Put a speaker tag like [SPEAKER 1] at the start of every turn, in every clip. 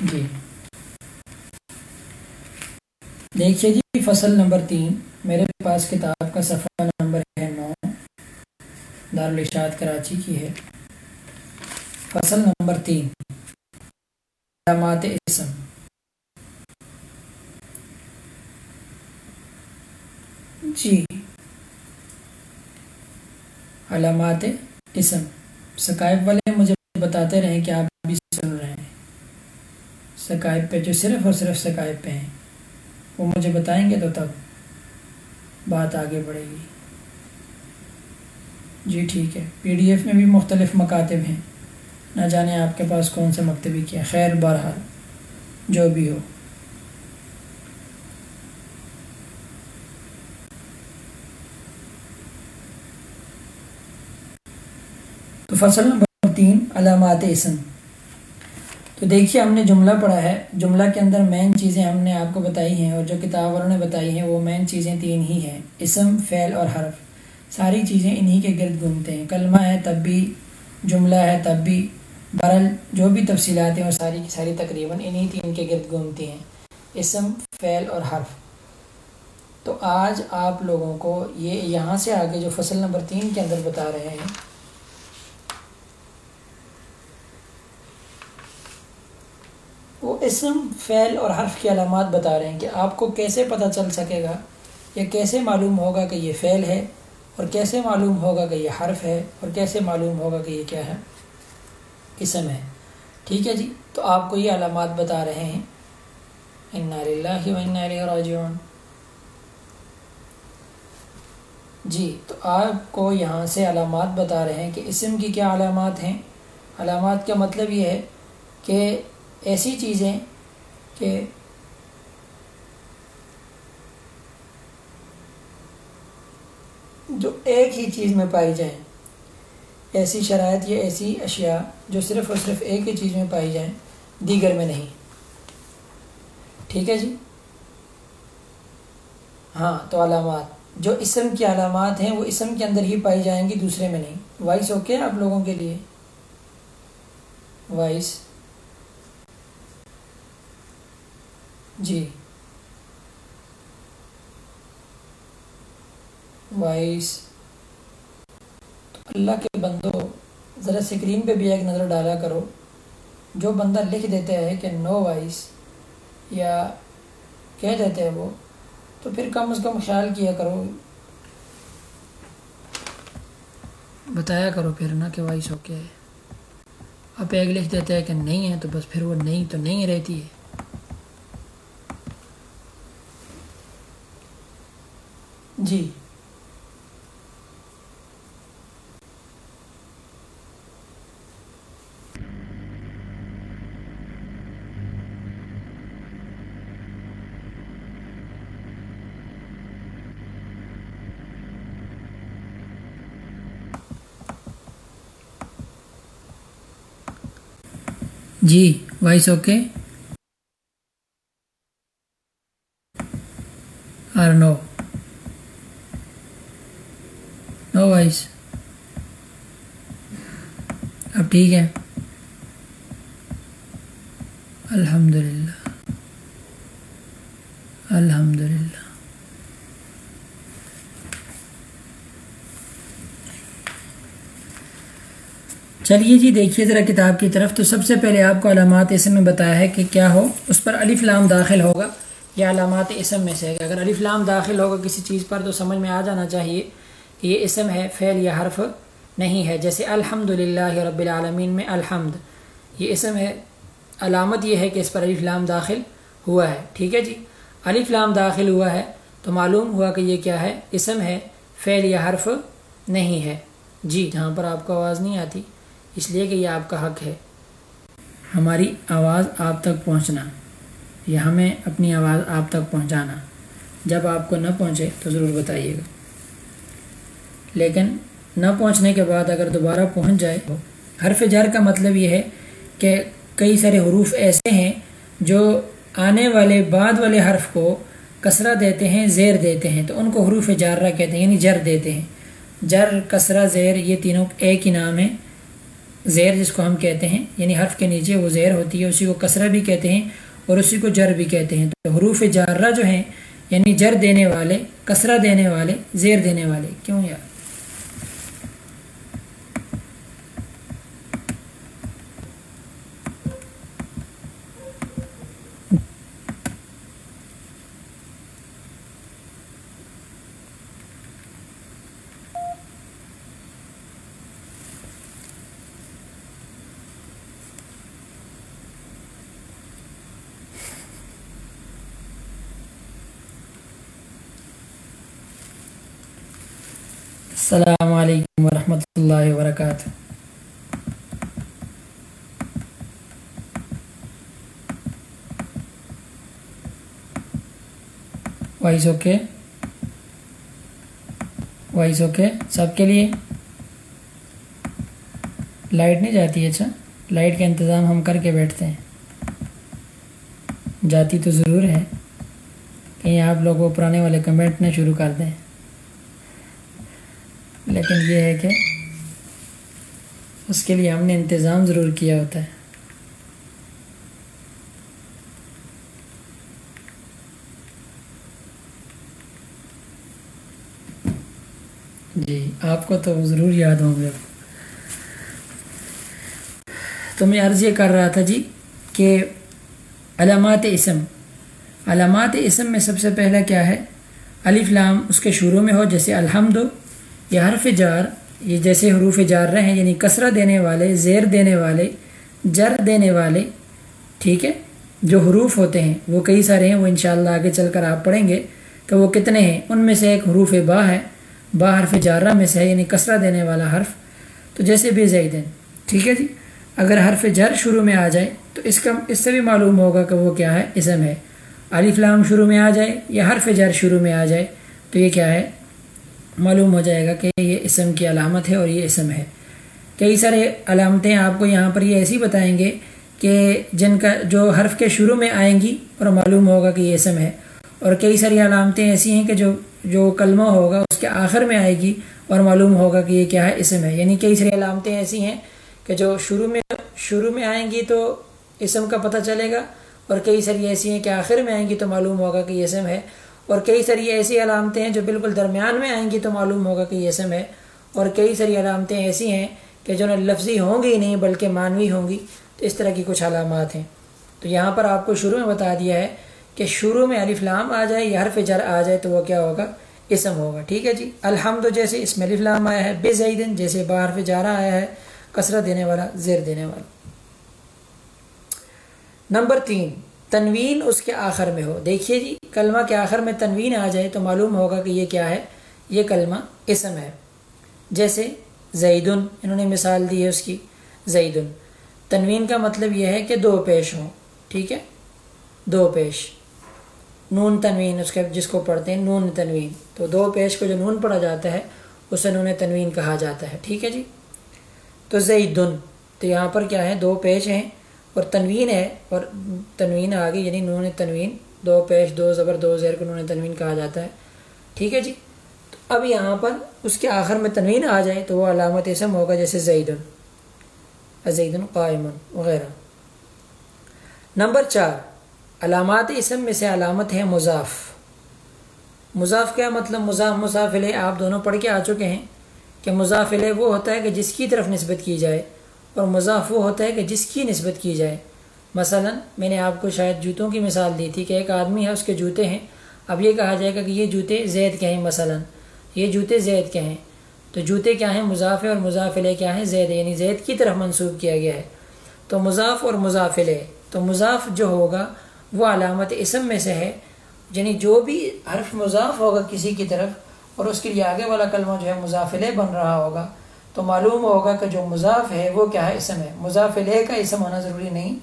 [SPEAKER 1] جی۔ دیکھیے جی فصل نمبر تین۔ میرے پاس کتاب کا صفحہ نمبر ہے نو۔ دارالشاد کراچی کی ہے۔ فصل نمبر تین۔ علامات اسم۔ جی۔ علامات اسم۔ سکائب والے مجھے بتاتے رہیں کہ آپ بھی سن رہے ہیں۔ سکائب پہ جو صرف اور صرف سکائب پہ ہیں۔ وہ مجھے بتائیں گے تو تب بات آگے بڑھے گی۔ جی ٹھیک ہے۔ پی ڈی ایف میں بھی مختلف مکاتب ہیں۔ نہ جانے آپ کے پاس کون سے مکتبی کیا۔ خیر، بہرحال، جو بھی ہو۔ تو فصل نمبر تین، علامات اسم تو دیکھیے، ہم نے جملہ پڑھا ہے۔ جملہ کے اندر مین چیزیں ہم نے آپ کو بتائی ہیں اور جو کتاب والوں نے بتائی ہیں، وہ مین چیزیں تین ہی ہیں۔ اسم، فعل اور حرف۔ ساری چیزیں انہی کے گرد گھومتے ہیں۔ کلمہ ہے تب بھی، جملہ ہے تب بھی۔ برل، جو بھی تفصیلات ہیں، وہ ساری کی ساری تقریباً انہی تین کے گرد گھومتی ہیں۔ اسم، فعل اور حرف۔ تو آج آپ لوگوں کو یہ یہاں سے آگے جو فصل نمبر تین کے اندر بتا رہے ہیں وہ اسم، فعل اور حرف کی علامات بتا رہے ہیں کہ آپ کو کیسے پتہ چل سکے گا یا کیسے معلوم ہوگا کہ یہ فعل ہے اور کیسے معلوم ہوگا کہ یہ حرف ہے اور کیسے معلوم ہوگا کہ یہ کیا ہے؟ اسم ہے۔ ٹھیک ہے جی؟ تو آپ کو یہ علامات بتا رہے ہیں۔ اللہ راجعون۔ جی تو آپ کو یہاں سے علامات بتا رہے ہیں کہ اسم کی کیا علامات ہیں۔ علامات کا مطلب یہ ہے کہ ایسی چیزیں کہ جو ایک ہی چیز میں پائی جائیں۔ ایسی شرائط یا ایسی اشیاء جو صرف اور صرف ایک ہی چیز میں پائی جائیں، دیگر میں نہیں۔ ٹھیک ہے جی؟ ہاں تو علامات۔ جو اسم کی علامات ہیں، وہ اسم کے اندر ہی پائی جائیں گی، دوسرے میں نہیں۔ وائس اوکے آپ لوگوں کے لیے؟ وائس جی۔ وائس۔ اللہ کے بندو، ذرا سکرین پہ بھی ایک نظر ڈالا کرو۔ جو بندہ لکھ دیتا ہے کہ نو وائس یا کہہ دیتے ہیں وہ، تو پھر کم از کم خیال کیا کرو۔ بتایا کرو پھر نا کہ وائس اوکے ہے۔ اب ایک لکھ دیتے ہیں کہ نہیں ہے، تو بس پھر وہ نہیں تو نہیں رہتی ہے۔ جی۔ جی وائس اوکے اور نو نو وائس اب ٹھیک ہے۔ الحمد للہ الحمد للہ چلیے جی دیکھیے ذرا کتاب کی طرف۔ تو سب سے پہلے آپ کو علامات اسم میں بتایا ہے کہ کیا ہو۔ اس پر علی فلام داخل ہوگا۔ یا علامات اسم میں سے اگر علی فلام داخل ہوگا کسی چیز پر، تو سمجھ میں آ جانا چاہیے کہ یہ اسم ہے، فعل یا حرف۔ نہیں ہے۔ جیسے الحمد للہ رب العالمین میں الحمد، یہ اسم ہے۔ علامت یہ ہے کہ اس پر علی فلام داخل ہوا ہے۔ ٹھیک ہے جی؟ علی فلام داخل ہوا ہے تو معلوم ہوا کہ یہ کیا ہے؟ اسم ہے۔ فعل یا حرف نہیں ہے۔ جی جہاں پر آپ کو آواز نہیں آتی، اس لیے کہ یہ آپ کا حق ہے۔ ہماری آواز آپ تک پہنچنا یا ہمیں اپنی آواز آپ تک پہنچانا۔ جب آپ کو نہ پہنچے تو ضرور بتائیے گا۔ لیکن نہ پہنچنے کے بعد اگر دوبارہ پہنچ جائے حرف جر کا مطلب یہ ہے کہ کئی سارے حروف ایسے ہیں جو آنے والے، بعد والے حرف کو کسرہ دیتے ہیں، زیر دیتے ہیں۔ تو ان کو حروف جارہ کہتے ہیں یعنی جر دیتے ہیں۔ جر، کسرہ، زیر، یہ تینوں ایک ہی نام ہے زیر جس کو ہم کہتے ہیں یعنی حرف کے نیچے وہ زیر ہوتی ہے، اسی کو کسرہ بھی کہتے ہیں اور اسی کو جر بھی کہتے ہیں۔ تو حروف جارہ جو ہیں یعنی جر دینے والے، کسرہ دینے والے، زیر دینے والے۔ کیوں یار؟ ورحمۃ اللہ وبرکاتہ۔ وائس اوکے وائس اوکے سب کے لیے؟ لائٹ نہیں جاتی اچھا؟ لائٹ کا انتظام ہم کر کے بیٹھتے ہیں۔ جاتی تو ضرور ہے۔ کہیں آپ لوگ وہ پرانے والے کمنٹ نہ شروع کر دیں۔ لیکن یہ ہے کہ اس کے لیے ہم نے انتظام ضرور کیا ہوتا ہے۔ جی آپ کو تو ضرور یاد ہوں گے۔ تو میں عرض یہ کر رہا تھا جی کہ علامات اسم علامات اسم میں سب سے پہلا کیا ہے؟ الف لام اس کے شروع میں ہو، جیسے الحمد یہ حرف جار، یہ جیسے حروف جار رہے ہیں یعنی کثرہ دینے والے، زیر دینے والے، جر دینے والے، ٹھیک ہے؟ جو حروف ہوتے ہیں، وہ کئی سارے ہیں، وہ انشاءاللہ آگے چل کر آپ پڑھیں گے کہ وہ کتنے ہیں۔ ان میں سے ایک حروف با ہے، با حرف جارہ میں سے ہے یعنی کثرہ دینے والا حرف۔ تو جیسے بے زیدن ٹھیک ہے جی؟ اگر حرف جر شروع میں آ جائے، تو اس کا، اس سے بھی معلوم ہوگا کہ وہ کیا ہے، اسم ہے۔ علی لام شروع میں آ جائے یا حرف جر شروع میں آ جائے، تو یہ کیا ہے؟ معلوم ہو جائے گا کہ یہ اسم کی علامت ہے اور یہ اسم ہے۔ کئی سارے علامتیں آپ کو یہاں پر یہ ایسی بتائیں گے کہ جن کا جو حرف کے شروع میں آئیں گی اور معلوم ہوگا کہ یہ اسم ہے۔ اور کئی ساری علامتیں ایسی ہیں کہ جو جو کلمہ ہوگا اس کے آخر میں آئے گی اور معلوم ہوگا کہ یہ کیا ہے، اسم ہے۔ یعنی کئی ساری علامتیں ایسی ہیں کہ جو شروع میں شروع میں آئیں گی تو اسم کا پتہ چلے گا اور کئی ساری ایسی ہیں کہ آخر میں آئیں گی تو معلوم ہوگا کہ یہ اسم ہے۔ اور کئی ساری ایسی علامتیں ہیں جو بالکل درمیان میں آئیں گی تو معلوم ہوگا کہ یہ اسم ہے۔ اور کئی ساری علامتیں ایسی ہیں کہ جو نہ لفظی ہوں گی نہیں بلکہ معنوی ہوں گی۔ تو اس طرح کی کچھ علامات ہیں۔ تو یہاں پر آپ کو شروع میں بتا دیا ہے کہ شروع میں الف لام آ جائے، یا حرف جر آ جائے تو وہ کیا ہوگا؟ اسم ہوگا۔ ٹھیک ہے جی؟ الحمد جیسے اس میں لام آیا ہے، بے زیدن جیسے با حرف جارہ آیا ہے، کثرت دینے والا، زیر دینے والا۔ نمبر تین۔ تنوین اس کے آخر میں ہو۔ دیکھیے جی کلمہ کے آخر میں تنوین آ جائے تو معلوم ہوگا کہ یہ کیا ہے۔ یہ کلمہ اسم ہے۔ جیسے زیدن، انہوں نے مثال دی ہے اس کی۔ زیدن۔ تنوین کا مطلب یہ ہے کہ دو پیش ہوں۔ ٹھیک ہے؟ دو پیش۔ نون تنوین، اس کے جس کو پڑھتے ہیں، نون تنوین۔ تو دو پیش کو جو نون پڑھا جاتا ہے، اسے نون تنوین کہا جاتا ہے۔ ٹھیک ہے جی؟ تو زیدن۔ تو یہاں پر کیا ہے؟ دو پیش ہیں۔ اور تنوین ہے، اور تنوین آگے یعنی نون تنوین، دو پیش، دو زبر، دو زیر کو نون تنوین کہا جاتا ہے۔ ٹھیک ہے جی؟ تو اب یہاں پر اس کے آخر میں تنوین آ جائے تو وہ علامت اسم ہوگا جیسے زید زید القائم وغیرہ۔ نمبر چار، علامات اسم میں سے علامت ہے مضاف۔ مضاف کیا مطلب؟ مضاف مضافل آپ دونوں پڑھ کے آ چکے ہیں کہ مضافل وہ ہوتا ہے کہ جس کی طرف نسبت کی جائے۔ اور مضاف وہ ہوتا ہے کہ جس کی نسبت کی جائے۔ مثلا میں نے آپ کو شاید جوتوں کی مثال دی تھی کہ ایک آدمی ہے، اس کے جوتے ہیں۔ اب یہ کہا جائے گا کہ یہ جوتے زید کے ہیں مثلا۔ یہ جوتے زید کے ہیں۔ تو جوتے کیا ہیں؟ مضافے اور مضافلے کیا ہیں؟ زید یعنی زید کی طرف منسوخ کیا گیا ہے۔ تو مضاف اور مضافلے، تو مضاف جو ہوگا وہ علامت اسم میں سے ہے۔ یعنی جو بھی حرف مضاف ہوگا کسی کی طرف، اور اس کے لیے آگے والا کلمہ جو ہے مضافلے بن رہا ہوگا۔ تو معلوم ہوگا کہ جو مضاف ہے وہ کیا ہے اسم ہے۔ مضاف لے کا اسم ہونا ضروری نہیں،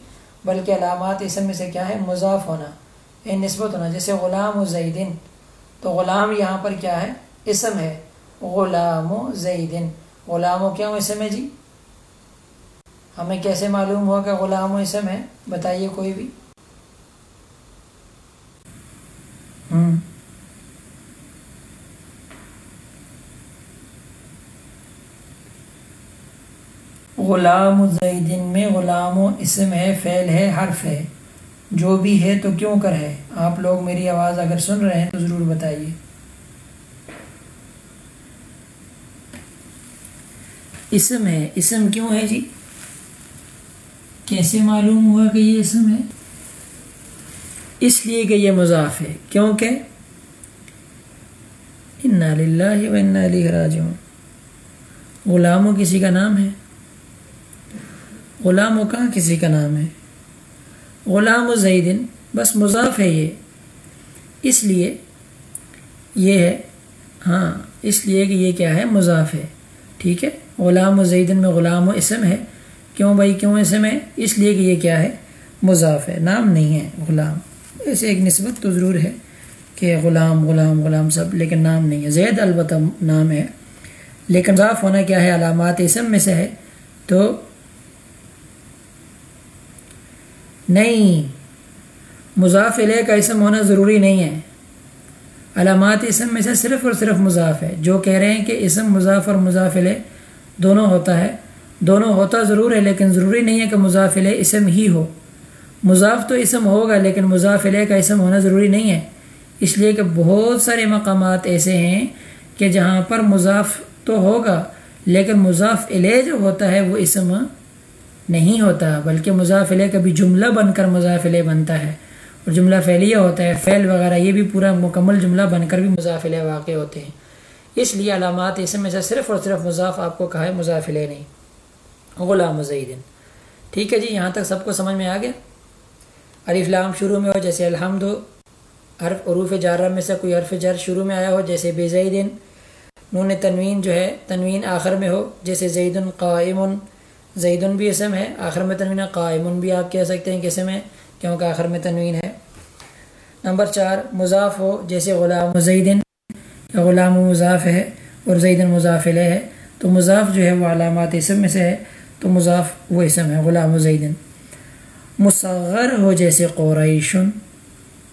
[SPEAKER 1] بلکہ علامات اسم میں سے کیا ہے؟ مضاف ہونا۔ یہ نسبت ہونا، جیسے غلام و زیدن۔ تو غلام یہاں پر کیا ہے؟ اسم ہے۔ غلام و زیدن۔ غلام و کیا اسم ہے جی؟ ہمیں کیسے معلوم ہوا کہ غلام و اسم ہے؟ بتائیے کوئی بھی۔ ہوں۔ غلام زیدن میں غلام و اسم ہے، فعل ہے، حرف ہے۔ جو بھی ہے تو کیوں کر ہے؟ آپ لوگ میری آواز اگر سن رہے ہیں تو ضرور بتائیے۔ اسم ہے، اسم کیوں ہے جی؟ کیسے معلوم ہوا کہ یہ اسم ہے؟ اس لیے کہ یہ مضاف ہے۔ کیونکہ للہ و انا علیہ راجعون۔ غلام و کسی کا نام ہے؟ غلام و کہاں کسی کا نام ہے۔ غلام و زیدن بس مضاف ہے یہ۔ اس لیے یہ ہے ہاں اس لیے کہ یہ کیا ہے، مضاف ہے۔ ٹھیک ہے؟ غلام و زیدن میں غلام و اسم ہے۔ کیوں بھائی؟ کیوں اسم ہے؟ اس لیے کہ یہ کیا ہے، مضاف ہے۔ نام نہیں ہے غلام۔ ایسے ایک نسبت تو ضرور ہے کہ غلام غلام غلام سب، لیکن نام نہیں ہے۔ زید البتہ نام ہے۔ لیکن مضاف ہونا کیا ہے؟ علامات اسم میں سے ہے۔ تو نہیں۔ مضاف علیہ کا اسم ہونا ضروری نہیں ہے۔ علامات اسم میں سے صرف اور صرف مضاف ہے۔ جو کہہ رہے ہیں کہ اسم مضاف اور مضاف علیہ دونوں ہوتا ہے، دونوں ہوتا ضرور ہے، لیکن ضروری نہیں ہے کہ مضاف علیہ اسم ہی ہو۔ مضاف تو اسم ہوگا، لیکن مضاف علیہ کا اسم ہونا ضروری نہیں ہے۔ اس لیے کہ بہت سارے مقامات ایسے ہیں کہ جہاں پر مضاف تو ہوگا، لیکن مضاف علیہ جو ہوتا ہے، وہ اسم نہیں ہوتا، بلکہ مضاف علیہ کبھی جملہ بن کر مضاف علیہ بنتا ہے۔ اور جملہ فعلیہ ہوتا ہے، فعل وغیرہ یہ بھی پورا مکمل جملہ بن کر بھی مضاف علیہ واقع ہوتے ہیں۔ اس لیے علامات اسم میں سے صرف اور صرف مضاف آپ کو کہا ہے مضاف علیہ نہیں۔ غلام مزید ٹھیک ہے جی یہاں تک سب کو سمجھ میں آ گیا؟ علی فلام شروع میں ہو، جیسے الحمد، حرف عروف جارہ میں سے کوئی حرف جر شروع میں آیا ہو، جیسے بے زیدن نون تنوین جو ہے، تنوین آخر میں ہو، جیسے زید القائم زید بھی اسم ہے، آخر میں تنوین قائم بھی آپ کہہ سکتے ہیں کہ اسم ہے، کیونکہ آخر میں تنوین ہے۔ نمبر چار، مضاف ہو، جیسے غلام زیدن، غلام و مضاف ہے اور زیدن مضاف علیہ ہے۔ تو مضاف جو ہے وہ علامات اسم میں سے ہے، تو مضاف وہ اسم ہے، غلام و زیدن۔ مصغر ہو، جیسے قریشن۔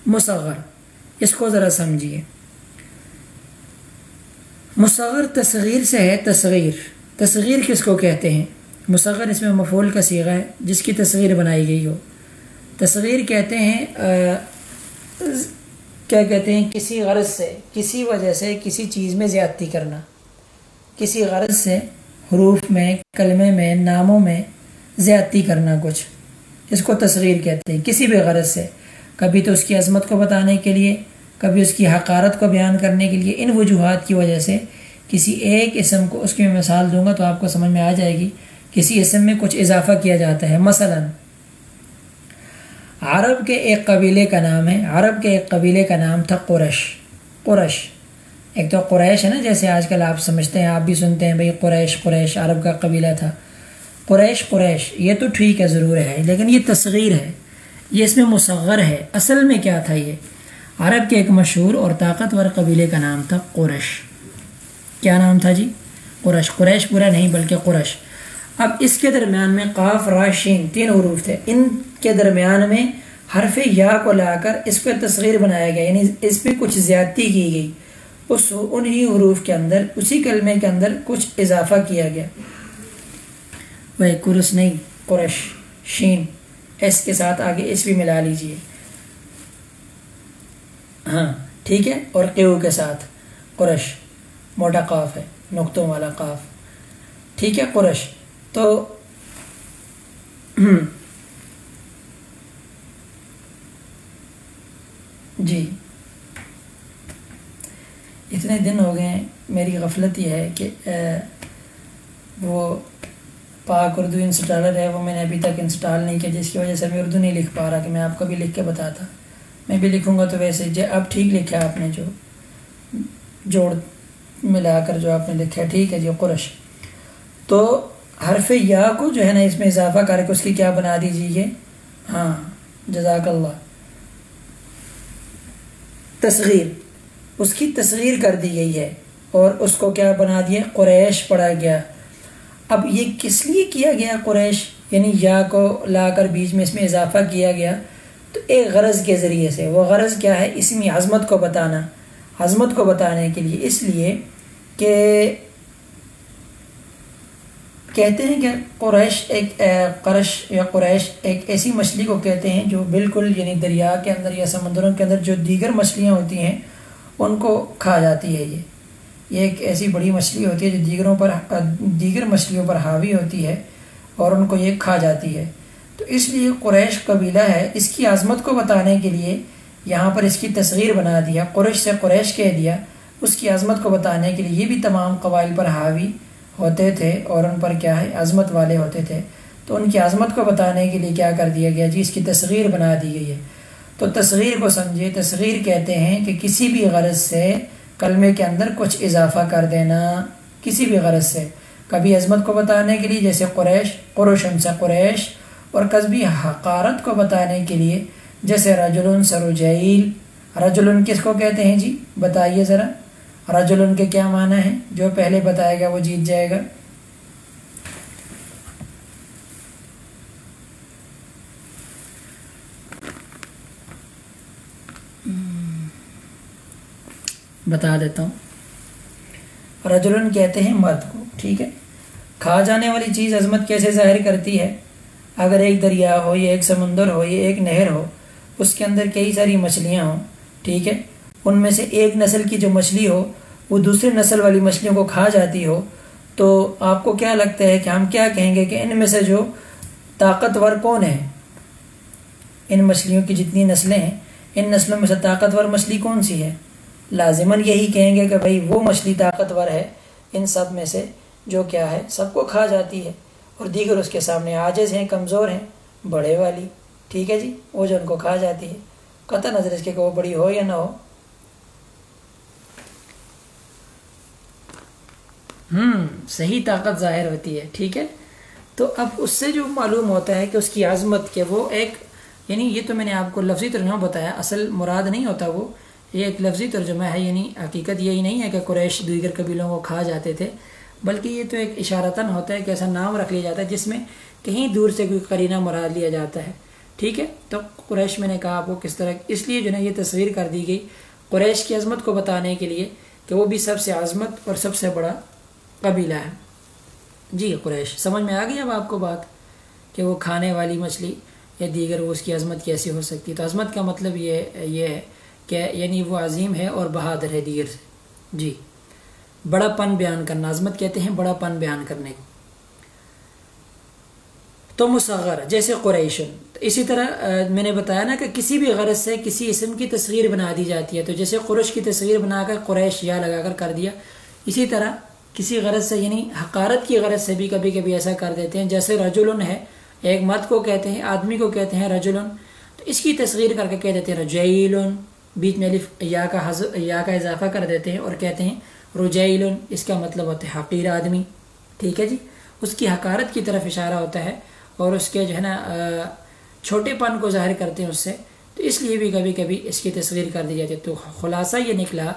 [SPEAKER 1] مصغر، اس کو ذرا سمجھیے۔ مصغر تصغیر سے ہے، تصغیر۔ تصغیر کس کو کہتے ہیں؟ مصغر اس میں مفول کا سیغہ ہے، جس کی تصغیر بنائی گئی ہو۔ تصغیر کہتے ہیں کیا کہتے ہیں، کسی غرض سے، کسی وجہ سے کسی چیز میں زیادتی کرنا۔ کسی غرض سے حروف میں، کلمے میں، ناموں میں زیادتی کرنا کچھ۔ اس کو تصغیر کہتے ہیں، کسی بھی غرض سے۔ کبھی تو اس کی عظمت کو بتانے کے لیے، کبھی اس کی حقارت کو بیان کرنے کے لیے۔ ان وجوہات کی وجہ سے کسی ایک اسم کو، اس کی میں مثال دوں گا تو آپ کو سمجھ میں آ جائے گی۔ کسی اسم میں کچھ اضافہ کیا جاتا ہے۔ مثلا، عرب کے ایک قبیلے کا نام ہے۔ عرب کے ایک قبیلے کا نام تھا قرش قرش ایک تو قریش ہے نا، جیسے آج کل آپ سمجھتے ہیں، آپ بھی سنتے ہیں بھئی قریش قریش عرب کا قبیلہ تھا۔ قریش قریش، یہ تو ٹھیک ہے، ضرور ہے، لیکن یہ تصغیر ہے۔ یہ اس میں مصغر ہے۔ اصل میں کیا تھا یہ؟ عرب کے ایک مشہور اور طاقتور قبیلے کا نام تھا قرش کیا نام تھا جی؟ قرش قریش پورا نہیں، بلکہ قرش اب اس کے درمیان میں قاف، راشین تین حروف تھے۔ ان کے درمیان میں حرف یا کو لا کر اس کو تصغیر بنایا گیا یعنی اس پہ کچھ زیادتی کی گئی۔ اس انہی حروف کے اندر، اسی کلمے کے اندر کچھ اضافہ کیا گیا۔ وہ قرس نہیں قرش شین، ایس کے ساتھ آگے اس بھی ملا لیجیے۔ ہاں ٹھیک ہے، اور قیو کے ساتھ۔ قرش موٹا قاف ہے، نقطوں والا قاف۔ ٹھیک ہے قرش تو جی۔ اتنے دن ہو گئے ہیں میری غفلت یہ ہے کہ وہ پاک اردو انسٹالر ہے، وہ میں نے ابھی تک انسٹال نہیں کیا، جس کی وجہ سے میں اردو نہیں لکھ پا رہا کہ میں آپ کو بھی لکھ کے بتاتا۔ میں بھی لکھوں گا تو ویسے جی اب ٹھیک لکھا آپ نے جو جوڑ ملا کر جو آپ نے لکھا ہے، ٹھیک ہے جی قرش۔ تو حرف یا کو جو ہے نا اس میں اضافہ کر کے اس کی کیا بنا دیجیے ہاں جزاک اللہ۔ تصغیر، اس کی تصغیر کر دی گئی ہے اور اس کو کیا بنا دیا قریش پڑھا گیا۔ اب یہ کس لیے کیا گیا قریش؟ یعنی یا کو لا کر بیچ میں اس میں اضافہ کیا گیا۔ تو ایک غرض کے ذریعے سے، وہ غرض کیا ہے؟ اس میں عظمت کو بتانا۔ عظمت کو بتانے کے لیے اس لیے کہ کہتے ہیں کہ قریش ایک قرش یا قریش ایک ایسی مچھلی کو کہتے ہیں جو بالکل یعنی دریا کے اندر یا سمندروں کے اندر جو دیگر مچھلیاں ہوتی ہیں، ان کو کھا جاتی ہے یہ۔ یہ ایک ایسی بڑی مچھلی ہوتی ہے جو دیگروں پر، دیگر مچھلیوں پر حاوی ہوتی ہے اور ان کو یہ کھا جاتی ہے۔ تو اس لیے قریش قبیلہ ہے۔ اس کی عظمت کو بتانے کے لیے یہاں پر اس کی تصغیر بنا دیا، قریش سے قریش کہہ دیا۔ اس کی عظمت کو بتانے کے لیے یہ بھی تمام قبائل پر حاوی ہوتے تھے اور ان پر کیا ہے عظمت والے ہوتے تھے۔ تو ان کی عظمت کو بتانے کے لیے کیا کر دیا گیا جی؟ اس کی تصغیر بنا دی گئی ہے۔ تو تصغیر کو سمجھے، تصغیر کہتے ہیں کہ کسی بھی غرض سے کلمے کے اندر کچھ اضافہ کر دینا۔ کسی بھی غرض سے۔ کبھی عظمت کو بتانے کے لیے جیسے قریش قرش ان سے قریش۔ اور کبھی حقارت کو بتانے کے لیے جیسے رجل سروجیل رجل کس کو کہتے ہیں جی؟ بتائیے ذرا۔ رجل ان کے کیا معنی ہے؟ جو پہلے بتائے گا وہ جیت جائے گا۔ بتا دیتا ہوں۔ رجلن کہتے ہیں مرد کو، ٹھیک ہے؟ کھا جانے والی چیز عظمت کیسے ظاہر کرتی ہے؟ اگر ایک دریا ہو یا ایک سمندر ہو یا ایک نہر ہو، اس کے اندر کئی ساری مچھلیاں ہوں، ٹھیک ہے؟ ان میں سے ایک نسل کی جو مچھلی ہو، وہ دوسری نسل والی مچھلیوں کو کھا جاتی ہو۔ تو آپ کو کیا لگتا ہے کہ ہم کیا کہیں گے کہ ان میں سے جو طاقتور کون ہیں؟ ان مچھلیوں کی جتنی نسلیں ہیں، ان نسلوں میں سے طاقتور مچھلی کون سی ہے؟ لازماً یہی کہیں گے کہ بھائی وہ مچھلی طاقتور ہے۔ ان سب میں سے جو کیا ہے، سب کو کھا جاتی ہے۔ اور دیگر اس کے سامنے آجز ہیں، کمزور ہیں، بڑے والی۔ ٹھیک ہے جی وہ جو ان کو کھا جاتی ہے، قطع نظر اس کے کہ وہ بڑی ہو یا نہ ہو۔ ہوں صحیح طاقت ظاہر ہوتی ہے، ٹھیک ہے؟ تو اب اس سے جو معلوم ہوتا ہے کہ اس کی عظمت کے وہ ایک یعنی یہ تو میں نے آپ کو لفظی ترجمہ بتایا، اصل مراد نہیں ہوتا وہ، یہ ایک لفظی ترجمہ ہے یعنی حقیقت یہی نہیں ہے کہ قریش دیگر قبیلوں کو کھا جاتے تھے، بلکہ یہ تو ایک اشارتاً ہوتا ہے کہ ایسا نام رکھ لیا جاتا ہے جس میں کہیں دور سے کوئی قرینہ مراد لیا جاتا ہے، ٹھیک ہے؟ تو قریش میں نے کہا آپ کو کس طرح، اس لیے جو ہے یہ تصویر کر دی گئی قریش کی عظمت کو بتانے کے لیے کہ وہ بھی سب سے عظمت اور سب سے بڑا قبیلہ ہے۔ جی قریش، سمجھ میں آ گئی اب آپ کو بات کہ وہ کھانے والی مچھلی یا دیگر وہ اس کی عظمت کیسی ہو سکتی؟ تو عظمت کا مطلب یہ یہ ہے کہ یعنی وہ عظیم ہے اور بہادر ہے دیگر۔ سے جی۔ بڑا پن بیان کرنا، عظمت کہتے ہیں بڑا پن بیان کرنے کو۔ تو مصغر، جیسے قریشن اسی طرح میں نے بتایا نا کہ کسی بھی غرض سے کسی اسم کی تصویر بنا دی جاتی ہے۔ تو جیسے قرش کی تصویر بنا کر قریش یا لگا کر کر دیا، اسی طرح کسی غرض سے یعنی حقارت کی غرض سے بھی کبھی کبھی ایسا کر دیتے ہیں، جیسے رجولن ہے، ایک مرد کو کہتے ہیں، آدمی کو کہتے ہیں رجولن تو اس کی تصغیر کر کے کہہ دیتے ہیں رجیلن، بیچ میں الف یا کا حضر یا کا اضافہ کر دیتے ہیں اور کہتے ہیں رجیلن، اس کا مطلب ہوتا ہے حقیر آدمی، ٹھیک ہے جی؟ اس کی حقارت کی طرف اشارہ ہوتا ہے اور اس کے جو ہے نا چھوٹے پن کو ظاہر کرتے ہیں اس سے، تو اس لیے بھی کبھی کبھی اس کی تصغیر کر دی جاتی ہے۔ تو خلاصہ یہ نکلا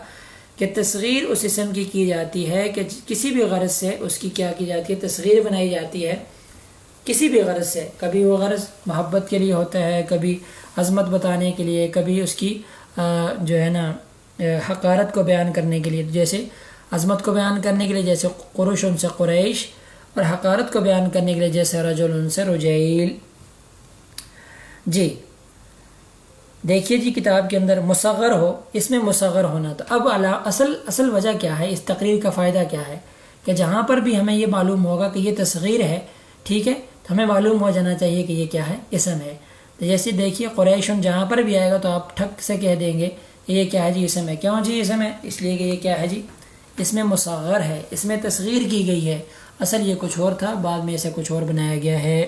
[SPEAKER 1] کہ تصغیر اس اسم کی کی جاتی ہے کہ کسی بھی غرض سے اس کی کیا کی جاتی ہے، تصغیر بنائی جاتی ہے، کسی بھی غرض سے۔ کبھی وہ غرض محبت کے لیے ہوتا ہے، کبھی عظمت بتانے کے لیے، کبھی اس کی جو ہے نا حقارت کو بیان کرنے کے لیے۔ جیسے عظمت کو بیان کرنے کے لیے، جیسے قرش ان سے قریش، اور حقارت کو بیان کرنے کے لیے، جیسے رجل ان سے رجیل۔ جی۔ دیکھیے جی کتاب کے اندر مصغر ہو، اس میں مصغر ہونا تو اب اصل اصل وجہ کیا ہے؟ اس تقریر کا فائدہ کیا ہے؟ کہ جہاں پر بھی ہمیں یہ معلوم ہوگا کہ یہ تصغیر ہے، ٹھیک ہے؟ تو ہمیں معلوم ہو جانا چاہیے کہ یہ کیا ہے؟ اسم ہے۔ تو جیسے دیکھیے قریشن جہاں پر بھی آئے گا تو آپ ٹھک سے کہہ دیں گے کہ یہ کیا ہے جی اسم ہے۔ کیوں جی اسم ہے؟ اس لیے کہ یہ کیا ہے جی؟ اس میں مصغر ہے، اس میں تصغیر کی گئی ہے۔ اصل یہ کچھ اور تھا، بعد میں اسے کچھ اور بنایا گیا ہے۔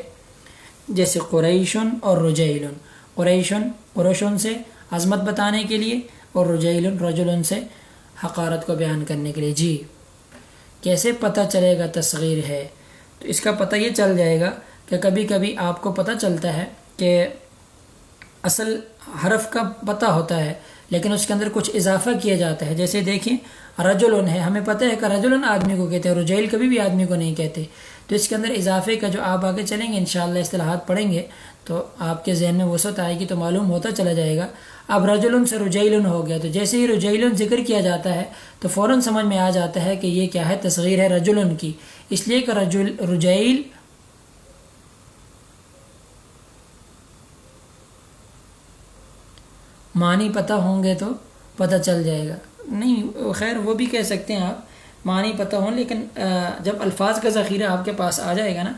[SPEAKER 1] جیسے قریشن اور رجعلن قریشن قریشن سے عظمت بتانے کے لیے اور رجیل رجل سے حقارت کو بیان کرنے کے لیے۔ جی کیسے پتہ چلے گا تصغیر ہے؟ تو اس کا پتہ یہ چل جائے گا کہ کبھی کبھی آپ کو پتہ چلتا ہے کہ اصل حرف کا پتہ ہوتا ہے، لیکن اس کے اندر کچھ اضافہ کیا جاتا ہے۔ جیسے دیکھیں، رجلن ہے۔ ہمیں پتہ ہے کہ رجلن آدمی کو کہتے ہیں، رجیل کبھی بھی آدمی کو نہیں کہتے۔ تو اس کے اندر اضافے کا جو آپ آگے چلیں گے، انشاءاللہ اصطلاحات پڑھیں گے۔ تو آپ کے ذہن میں وسعت آئے گی تو معلوم ہوتا چلا جائے گا۔ اب رجل سے رجیل ہو گیا۔ تو جیسے ہی رجیل ذکر کیا جاتا ہے تو فوراً سمجھ میں آ جاتا ہے کہ یہ کیا ہے؟ تصغیر ہے رجل کی۔ اس لیے کہ رجل، رجیل معنی پتہ ہوں گے تو پتہ چل جائے گا۔ نہیں، خیر وہ بھی کہہ سکتے ہیں آپ، معنی پتہ ہوں، لیکن جب الفاظ کا ذخیرہ آپ کے پاس آ جائے گا نا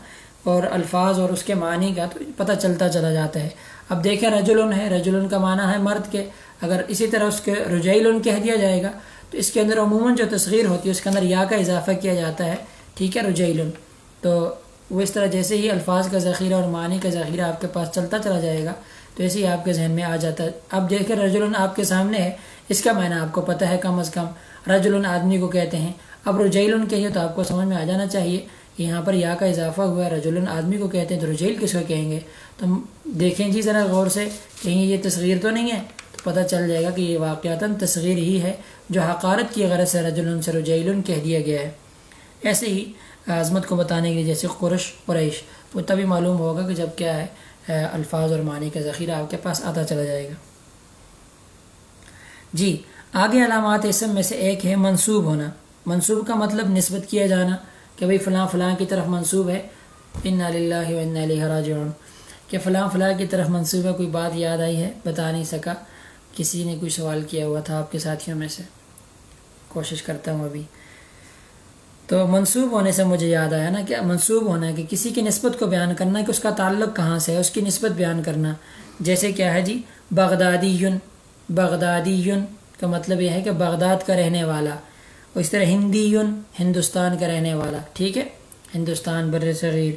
[SPEAKER 1] اور الفاظ اور اس کے معنی کا تو پتہ چلتا چلا جاتا ہے۔ اب دیکھیں رجل ہے رجل کا معنی ہے مرد کے۔ اگر اسی طرح اس کے رجعل کہہ دیا جائے گا، تو اس کے اندر عموماً جو تصغیر ہوتی ہے، اس کے اندر یا کا اضافہ کیا جاتا ہے۔ ٹھیک ہے رجعل تو وہ اس طرح جیسے ہی الفاظ کا ذخیرہ اور معنی کا ذخیرہ آپ کے پاس چلتا چلا جائے گا، تو ایسے ہی آپ کے ذہن میں آ جاتا ہے۔ اب دیکھیں رجل آپ کے سامنے ہے، اس کا معنی آپ کو پتہ ہے کم از کم۔ رجل آدمی کو کہتے ہیں۔ اب رجیل کہیے تو آپ کو سمجھ میں آ جانا چاہیے۔ یہاں پر یا کا اضافہ ہوا ہے رجل آدمی کو کہتے ہیں، تو رجیل کس کو کہیں گے؟ تو دیکھیں جی ذرا غور سے، کہیں یہ تصغیر تو نہیں ہے؟ تو پتہ چل جائے گا کہ یہ واقعات تصغیر ہی ہے جو حقارت کی غرض سے رجل سے رجیل کہہ دیا گیا ہے۔ ایسے ہی عظمت کو بتانے کے لیے جیسے قرش قریش، وہ تبھی معلوم ہوگا کہ جب کیا ہے، الفاظ اور معنی کا ذخیرہ آپ کے پاس آتا چلا جائے گا۔ جی آگے علامات اسم میں سے ایک ہے منصوب ہونا۔ منصوب کا مطلب نسبت کیا جانا۔ کہ بھئی فلاں فلاں کی طرف منصوب ہے ان اللہ و علیہ راجعون۔ کہ فلاں فلاں کی طرف منصوب ہے، کوئی بات یاد آئی ہے، بتا نہیں سکا۔ کسی نے کوئی سوال کیا ہوا تھا آپ کے ساتھیوں میں سے؟ کوشش کرتا ہوں ابھی۔ تو منصوب ہونے سے مجھے یاد آیا نا کہ منصوب ہونا ہے کہ کسی کی نسبت کو بیان کرنا، کہ اس کا تعلق کہاں سے ہے، اس کی نسبت بیان کرنا۔ جیسے کیا ہے جی؟ بغدادی یون بغدادی یون کا مطلب یہ ہے کہ بغداد کا رہنے والا۔ اور اس طرح ہندی یون ہندوستان کا رہنے والا، ٹھیک ہے؟ ہندوستان بر صغیر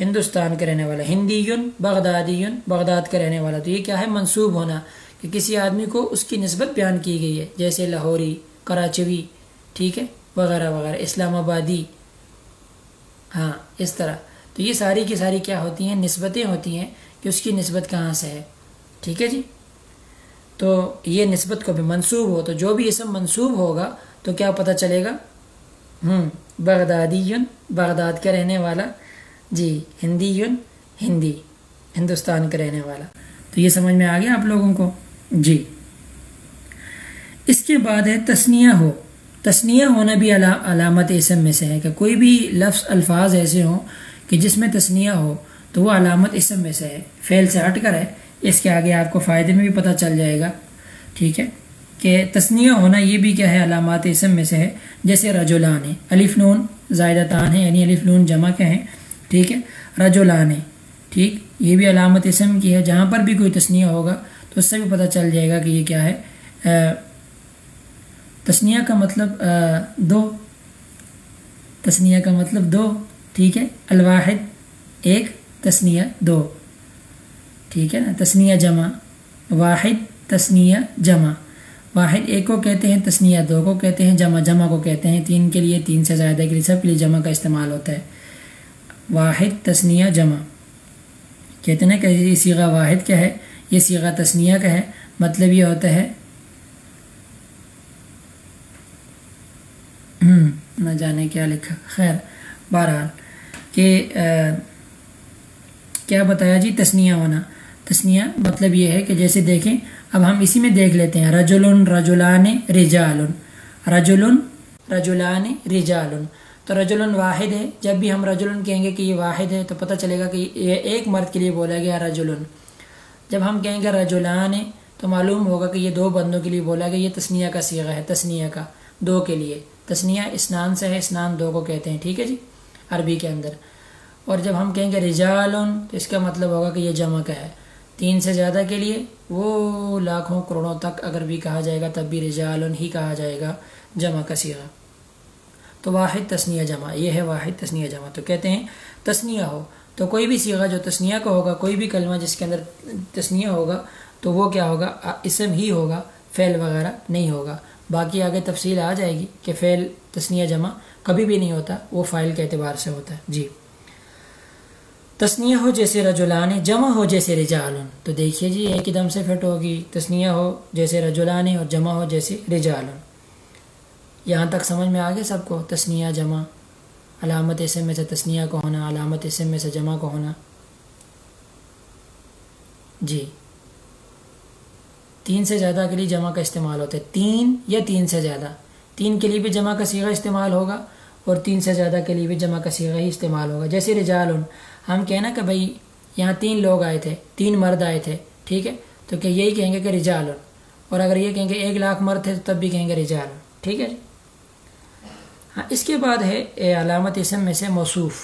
[SPEAKER 1] ہندوستان کا رہنے والا، ہندی یون، بغدادی یون، بغداد کا رہنے والا۔ تو یہ کیا ہے؟ منصوب ہونا کہ کسی آدمی کو اس کی نسبت بیان کی گئی ہے، جیسے لاہوری، کراچوی، ٹھیک ہے؟ وغیرہ وغیرہ، اسلام آبادی۔ ہاں اس طرح۔ تو یہ ساری کی ساری کیا ہوتی ہیں؟ نسبتیں ہوتی ہیں کہ اس کی نسبت کہاں سے ہے۔ ٹھیک ہے جی؟ تو یہ نسبت کو بھی منصوب ہو تو جو بھی اسم منصوب ہوگا تو کیا پتہ چلے گا؟ ہوں بغدادی یون بغداد کا رہنے والا جی ہندی یون ہندی، ہندوستان کا رہنے والا۔ تو یہ سمجھ میں آ گیا آپ لوگوں کو؟ جی۔ اس کے بعد ہے تسنیہ ہو۔ تسنیہ ہونا بھی علامت اسم میں سے ہے کہ کوئی بھی لفظ، الفاظ ایسے ہوں کہ جس میں تسنیہ ہو تو وہ علامت اسم میں سے ہے۔ فعل سے ہٹ کر ہے، اس کے آگے آپ کو فائدے میں بھی پتہ چل جائے گا۔ ٹھیک ہے؟ کہ تسنیہ ہونا یہ بھی کیا ہے علامات اسم میں سے ہے۔ جیسے رجولان ہے۔ الف نون زائدہ تان ہے یعنی الف نون جمع کے ہیں ٹھیک ہے؟ رجولان ہے۔ ٹھیک؟ یہ بھی علامت اسم کی ہے۔ جہاں پر بھی کوئی تسنیہ ہوگا تو اس سے بھی پتہ چل جائے گا کہ یہ کیا ہے۔ تسنیہ کا مطلب دو۔ تسنیہ کا مطلب دو۔ ٹھیک ہے؟ الواحد ایک، تسنیہ دو۔ ٹھیک ہے نا؟ تسنیہ جمع۔ واحد، تسنیہ جمع۔ واحد ایک کو کہتے ہیں تسنیہ دو کو کہتے ہیں، جمع جمع کو کہتے ہیں، تین کے لیے تین سے زیادہ کے لیے سب کے لیے جمع کا استعمال ہوتا ہے۔ واحد تسنیہ جمع۔ کہتے ہیں کہ یہ سیغہ واحد کیا ہے، یہ سیغہ تسنیہ کا ہے۔ مطلب یہ ہوتا ہے۔ نہ جانے کیا لکھا۔ خیر، بہرحال کہ کیا بتایا جی؟ تسنیہ ہونا۔ تسنیہ مطلب یہ ہے کہ جیسے دیکھیں اب ہم اسی میں دیکھ لیتے ہیں۔ رجل رجولان رجال رجل رجولان رجال تو رجل واحد ہے۔ جب بھی ہم رجل کہیں گے کہ یہ واحد ہے، تو پتہ چلے گا کہ یہ ایک مرد کے لیے بولا گیا رجل جب ہم کہیں گے رجولان تو معلوم ہوگا کہ یہ دو بندوں کے لیے بولا گیا۔ یہ تسنیہ کا سیغہ ہے، تسنیہ کا۔ دو کے لیے۔ تسنیہ اسنان سے ہے، اسنان دو کو کہتے ہیں۔ ٹھیک ہے جی؟ عربی کے اندر۔ اور جب ہم کہیں گے رجال تو اس کا مطلب ہوگا کہ یہ جمع کا ہے۔ تین سے زیادہ کے لیے وہ لاکھوں کروڑوں تک اگر بھی کہا جائے گا تب بھی رجال ہی کہا جائے گا جمع کا تو واحد تسنیہ جمع، یہ ہے واحد تسنیہ جمع۔ تو کہتے ہیں تسنیہ ہو، تو کوئی بھی سیغہ جو تسنیہ کا ہوگا، کوئی بھی کلمہ جس کے اندر تسنیہ ہوگا، تو وہ کیا ہوگا؟ اسم ہی ہوگا، فعل وغیرہ نہیں ہوگا۔ باقی آگے تفصیل آ جائے گی کہ فعل تسنیہ جمع کبھی بھی نہیں ہوتا، وہ فائل کے اعتبار سے ہوتا ہے۔ جی۔ تسنیہ ہو جیسے رجولان جمع ہو جیسے رجال۔ تو دیکھیے جی ایک دم سے فٹ ہوگی۔ تسنیہ ہو جیسے رجولان اور جمع ہو جیسے رجال۔ یہاں تک سمجھ میں آگے سب کو؟ تسنیہ جمع۔ علامت اسم میں سے تسنیہ کو ہونا، علامت اسم میں سے جمع کو ہونا۔ جی۔ تین سے زیادہ کے لیے جمع کا استعمال ہوتا ہے۔ تین یا تین سے زیادہ۔ تین کے لیے بھی جمع کا سیغہ استعمال ہوگا اور تین سے زیادہ کے لیے بھی جمع کا سیغہ ہی استعمال ہوگا۔ جیسے رجال۔ ہم کہنا کہ بھائی یہاں تین لوگ آئے تھے، تین مرد آئے تھے، ٹھیک ہے؟ تو کہ یہی کہیں گے کہ رجال۔ اور اگر یہ کہیں گے ایک لاکھ مرد تھے تو تب بھی کہیں گے رجال، ٹھیک ہے؟ جی ہاں اس کے بعد ہے علامت اسم میں سے موصوف۔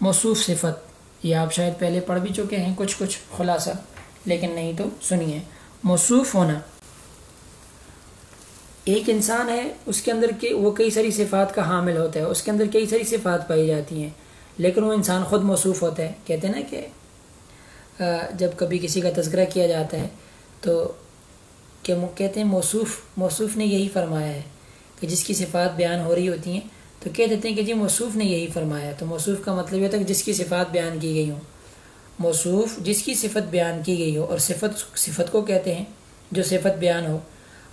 [SPEAKER 1] موصوف صفت۔ یہ آپ شاید پہلے پڑھ بھی چکے ہیں، کچھ کچھ خلاصہ، لیکن نہیں تو سنیے۔ موصوف ہونا۔ ایک انسان ہے، اس کے اندر کے وہ کئی ساری صفات کا حامل ہوتا ہے، اس کے اندر کئی ساری صفات پائی جاتی ہیں۔ لیکن وہ انسان خود موصوف ہوتا ہے کہتے ہیں نا کہ جب کبھی کسی کا تذکرہ کیا جاتا ہے تو کہ کہتے ہیں موصوف موصوف نے یہی فرمایا ہے کہ جس کی صفات بیان ہو رہی ہوتی ہیں تو کہہ دیتے ہیں کہ جی موصوف نے یہی فرمایا تو موصوف کا مطلب یہ تھا کہ جس کی صفات بیان کی گئی ہوں۔ موصوف جس کی صفت بیان کی گئی ہو اور صفت صفت کو کہتے ہیں جو صفت بیان ہو۔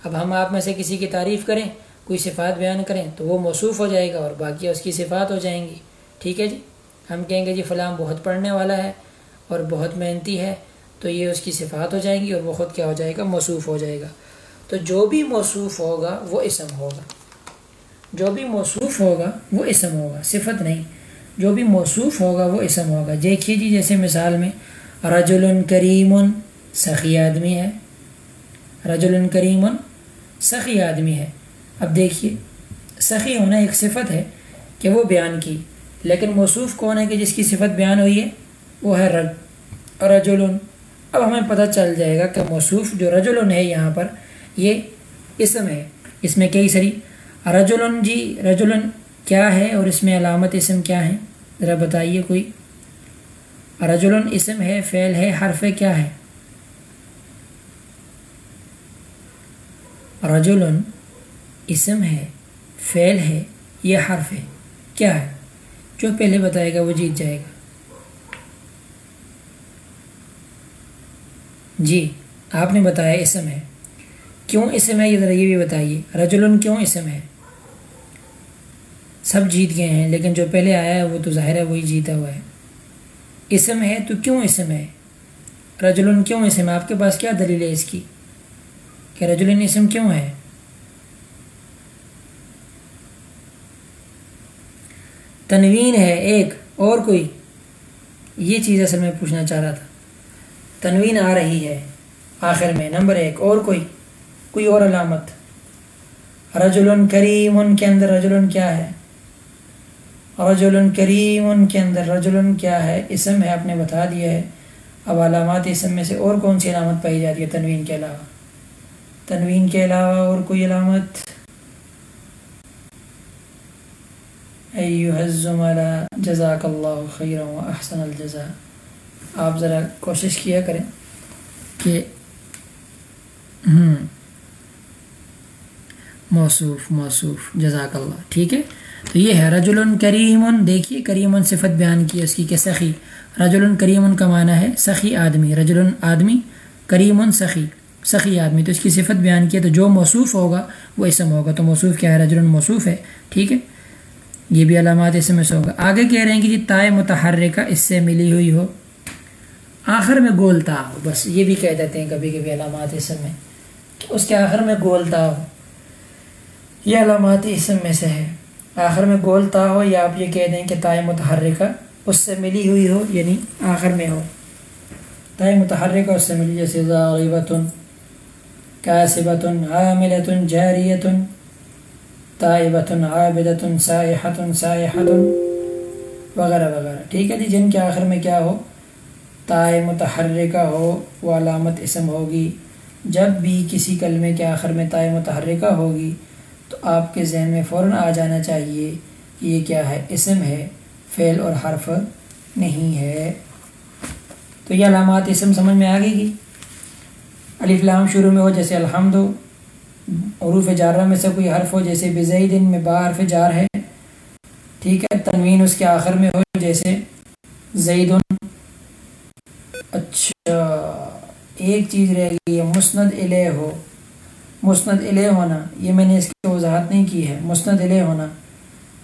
[SPEAKER 1] اب ہم آپ میں سے کسی کی تعریف کریں، کوئی صفات بیان کریں تو وہ موصوف ہو جائے گا اور باقی اس کی صفات ہو جائیں گی۔ ٹھیک ہے جی؟ ہم کہیں گے جی فلاں بہت پڑھنے والا ہے اور بہت محنتی ہے، تو یہ اس کی صفات ہو جائیں گی اور وہ خود کیا ہو جائے گا؟ موصوف ہو جائے گا۔ تو جو بھی موصوف ہوگا وہ اسم ہوگا۔ جو بھی موصوف ہوگا وہ اسم ہوگا، صفت نہیں۔ جو بھی موصوف ہوگا وہ اسم ہوگا۔ دیکھیے جی جیسے مثال میں رجل کریم سخی آدمی ہے۔ رجل کریم سخی آدمی ہے۔ اب دیکھیے، سخی ہونا ایک صفت ہے کہ وہ بیان کی۔ لیکن موصوف کون ہے کہ جس کی صفت بیان ہوئی ہے؟ وہ ہے رج رجل اب ہمیں پتہ چل جائے گا کہ موصوف جو رجل ہے یہاں پر، یہ اسم ہے۔ اس میں کئی سری؟ رجل جی رجل کیا ہے اور اس میں علامت اسم کیا ہے؟ ذرا بتائیے کوئی۔ رجل اسم ہے، فعل ہے، حرف کیا ہے؟ رجل اسم ہے، فعل ہے، یہ حرف ہے۔ کیا ہے؟ جو پہلے بتائے گا وہ جیت جائے گا۔ جی آپ نے بتایا اسم ہے کیوں اسم ہے یہ ذرا یہ بھی بتائیے۔ رجل کیوں اسم ہے سب جیت گئے ہیں، لیکن جو پہلے آیا ہے وہ تو ظاہر ہے وہی جیتا ہوا ہے۔ اسم ہے تو کیوں اسم ہے رجل کیوں اسم ہے آپ کے پاس کیا دلیل ہے اس کی؟ کہ رجل اسم کیوں ہے تنوین ہے ایک اور کوئی۔ یہ چیز اصل میں پوچھنا چاہ رہا تھا۔ تنوین آ رہی ہے آخر میں۔ نمبر ایک، اور کوئی۔ کوئی اور علامت۔ رجل کریم ان کے اندر رجل کیا ہے؟ رجل کریم ان کے اندر رجل کیا ہے؟ اسم ہے، آپ نے بتا دیا ہے۔ اب علامات اسم میں سے اور کون سی علامت پائی جاتی ہے تنوین کے علاوہ؟ تنوین کے علاوہ اور کوئی علامت؟ جزاک اللہ خیر و احسن الجزا آپ ذرا کوشش کیا کریں کہ موصوف موصوف، جزاک اللہ، ٹھیک ہے؟ تو یہ ہے رجل کریم دیکھیے کریم صفت بیان کی اس کی کہ سخی رجل کریم کا معنی ہے سخی آدمی رجل آدمی کریم سخی سخی آدمی، تو اس کی صفت بیان کی ہے تو جو موصوف ہوگا وہ اسم ہوگا، تو موصوف کیا ہے؟ رجل موصوف ہے، ٹھیک ہے؟ یہ بھی علامات اسم میں سے ہوگا۔ آگے کہہ رہے ہیں کہ جی تائے متحرکہ اس سے ملی ہوئی ہو۔ آخر میں گولتا ہو۔ بس یہ بھی کہہ دیتے ہیں کبھی کبھی علامات اسم میں۔ اس کے آخر میں گولتا ہو۔ یہ علامات اسم میں سے ہے آخر میں گولتا ہو یا آپ یہ کہہ دیں کہ تائے متحرکہ اس سے ملی ہوئی ہو یعنی آخر میں ہو۔ تائے متحرکہ اس سے ملی جیسے ضاغبۃن کاسبۃ عاملۃ جاریۃ طائبۃ عابدۃ سائحۃ سائحۃ وغیرہ وغیرہ۔ ٹھیک ہے جی جن کے آخر میں کیا ہو؟ تائے متحرکہ ہو، وہ علامت اسم ہوگی۔ جب بھی کسی کلمے کے آخر میں تائے متحرکہ ہوگی، تو آپ کے ذہن میں فوراً آ جانا چاہیے کہ یہ کیا ہے؟ اسم ہے، فعل اور حرف نہیں ہے۔ تو یہ علامات اسم سمجھ میں آ گئی جی؟ گی علی فلام شروع میں ہو، جیسے الحمد عروف جارہ میں سے کوئی حرف ہو، جیسے بزئی دن میں با حرف جار ہے۔ ٹھیک ہے، تنوین اس کے آخر میں ہو، جیسے زید اچھا ایک چیز رہ گئی ہے، مسند الہ ہو۔ مسند الہ ہونا، یہ میں نے اس کی وضاحت نہیں کی ہے۔ مسند الہ ہونا۔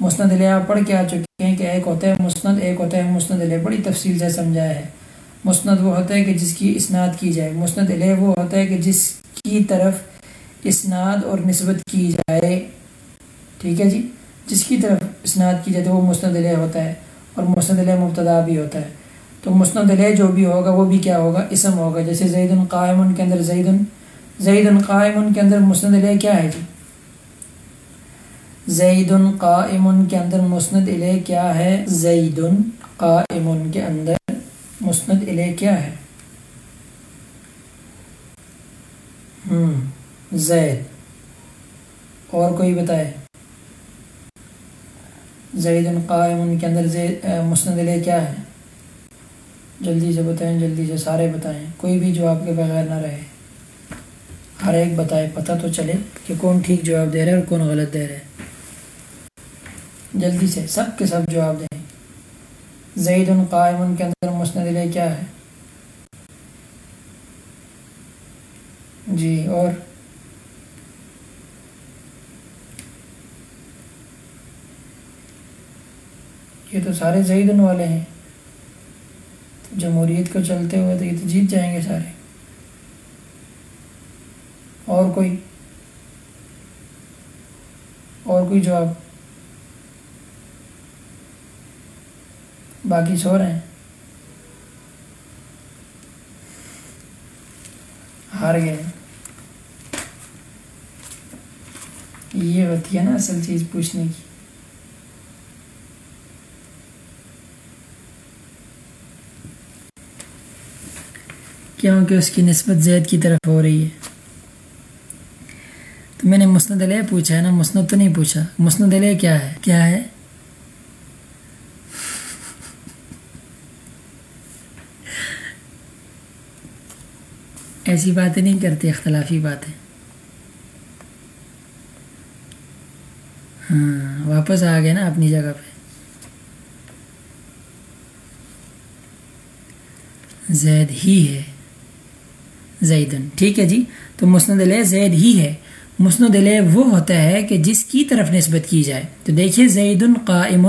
[SPEAKER 1] مسند علیہ آپ پڑھ کے آ چکے ہیں کہ ایک ہوتا ہے مسند، ایک ہوتا ہے مسند علیہ بڑی تفصیل سے سمجھایا ہے۔ مسند وہ ہوتا ہے کہ جس کی اسناد کی جائے۔ مسند علیہ وہ ہوتا ہے کہ جس کی طرف اسناد اور نسبت کی جائے، ٹھیک ہے جی؟ جس کی طرف اسناد کی جائے تو وہ مسند علیہ ہوتا ہے اور مسند علیہ مبتدا بھی ہوتا ہے۔ تو مسند علیہ جو بھی ہوگا، وہ بھی کیا ہوگا؟ اسم ہوگا۔ جیسے زید القائم کے اندر زید زید القائم کے اندر مسند علیہ کیا ہے جی؟ زید قائم کے اندر مسند علیہ کیا ہے؟ زید قائم کے اندر مسند علیہ کیا ہے؟ ہوں زید۔ اور کوئی بتائے؟ زید قائم کے اندر زید مسند علیہ کیا ہے؟ جلدی سے بتائیں، جلدی سے سارے بتائیں۔ کوئی بھی جواب کے بغیر نہ رہے۔ ہر ایک بتائے، پتہ تو چلے کہ کون ٹھیک جواب دے رہے اور کون غلط دے رہے جلدی سے سب کے سب جواب دیں۔ زید قائم کے اندر مسند علیہ کیا ہے؟ جی اور؟ یہ تو سارے زیدن والے ہیں۔ جمہوریت کو چلتے ہوئے تو یہ تو جیت جائیں گے سارے۔ اور کوئی۔ اور کوئی جواب۔ باقی سو رہے ہیں۔ ہار گئے۔ یہ ہوتی ہے نا اصل چیز پوچھنے کی۔ کیونکہ اس کی نسبت زید کی طرف ہو رہی ہے؟ تو میں نے مسند علیہ پوچھا ہے نا، مسند تو نہیں پوچھا۔ مسند علیہ کیا ہے؟ کیا ہے؟ ایسی باتیں نہیں کرتے، اختلافی باتیں۔ ہاں واپس آ گئے نا اپنی جگہ پہ۔ زید ہی ہے۔ زیدن۔ ٹھیک ہے جی؟ تو مسند علیہ زید ہی ہے۔ مسند علیہ وہ ہوتا ہے کہ جس کی طرف نسبت کی جائے۔ تو دیکھیے زید قائم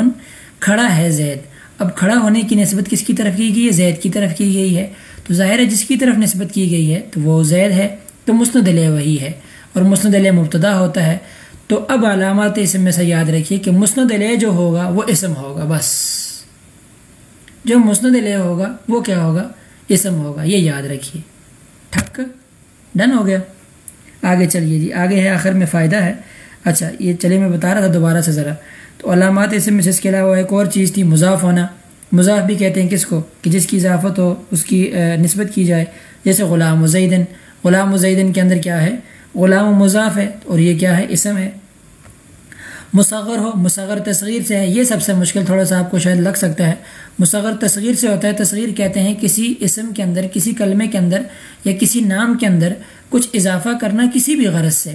[SPEAKER 1] کھڑا ہے زید۔ اب کھڑا ہونے کی نسبت کس کی طرف کی گئی ہے؟ زید کی طرف کی گئی ہے۔ تو ظاہر ہے جس کی طرف نسبت کی گئی ہے تو وہ زید ہے۔ تو مسند علیہ وہی ہے۔ اور مسند علیہ مبتدا ہوتا ہے۔ تو اب علامات اسم میں سے یاد رکھیے کہ مسند علیہ جو ہوگا وہ اسم ہوگا بس۔ جو مسند علیہ ہوگا وہ کیا ہوگا؟ اسم ہوگا۔ یہ یاد رکھیے۔ ٹھک ڈن ہو گیا۔ آگے چلیے جی آگے ہے، آخر میں فائدہ ہے۔ اچھا یہ چلیے میں بتا رہا تھا دوبارہ سے ذرا۔ تو علامات اسم میں سے اس کے علاوہ ایک اور چیز تھی، مضاف ہونا۔ مضاف بھی کہتے ہیں کس کو؟ کہ جس کی اضافت ہو، اس کی نسبت کی جائے۔ جیسے غلام وزیدن غلام وزیدن کے اندر کیا ہے؟ غلام و مضاف ہے اور یہ کیا ہے؟ اسم ہے۔ مصغر ہو، مصغر تصغیر سے ہے، یہ سب سے مشکل تھوڑا سا آپ کو شاید لگ سکتا ہے۔ مصغر تصغیر سے ہوتا ہے، تصغیر کہتے ہیں کسی اسم کے اندر، کسی کلمے کے اندر یا کسی نام کے اندر کچھ اضافہ کرنا کسی بھی غرض سے۔